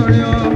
torí o.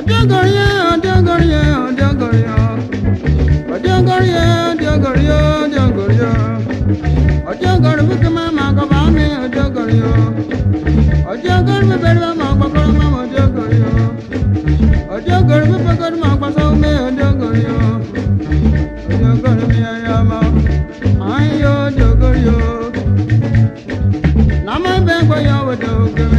ọ̀dọ́gọ̀rìyẹ ọ̀dọ́gọ̀rìyẹ ọ̀dọ́gọ̀rìyẹ ọ̀dọ́gọ̀rìyẹ ọ̀dọ́gọ̀rìyẹ ọ̀dọ́gọ̀rìyẹ ọ̀dọ́gọ̀rì bí kìí máa máa kọ́ba mi ọ̀dọ́gọ̀rìyẹ ọ̀dọ́gọ̀rì bí bẹ́ẹ̀ bá máa kọ́kọ́ máa mọ̀ ọ̀dọ́gọ̀rìyẹ ọ̀dọ́gọ̀rì bí pẹ́kọ́rì máa pàṣẹ mi ọ̀dọ́gọ̀rìyẹ ọ̀dọ́gọ̀rì mi ẹ̀yà máa ayọ̀ ọ̀dọ́gọ̀rìyẹ lámọ́ bẹ́ẹ̀ gbọ́ yọ̀ ọ̀dọ́gọ̀rì.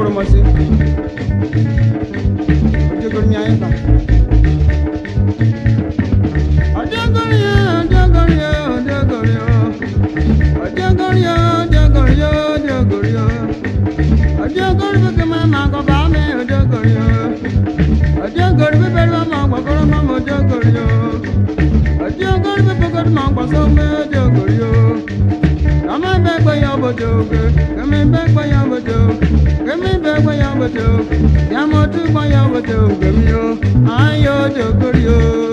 koromasi ojogoro mi ayé kan. ojogoro yẹ ojogoro yẹ ojogoro yẹ ojogoro yẹ ojogoro yẹ ojogoro yẹ ojogoro bíbí mi máa kọ bá mi ojogoro yẹ ojogoro bíbí mi máa kọ kọrọ mọ mi ojogoro yẹ ojogoro bíbí mi máa kọ sọ mi ojogoro yẹ ọmọ bẹ gbẹyàwó jogoro ẹmi bẹ gbẹyàwó wodo, yamotu boya wodo gomi o, ayo dogori o.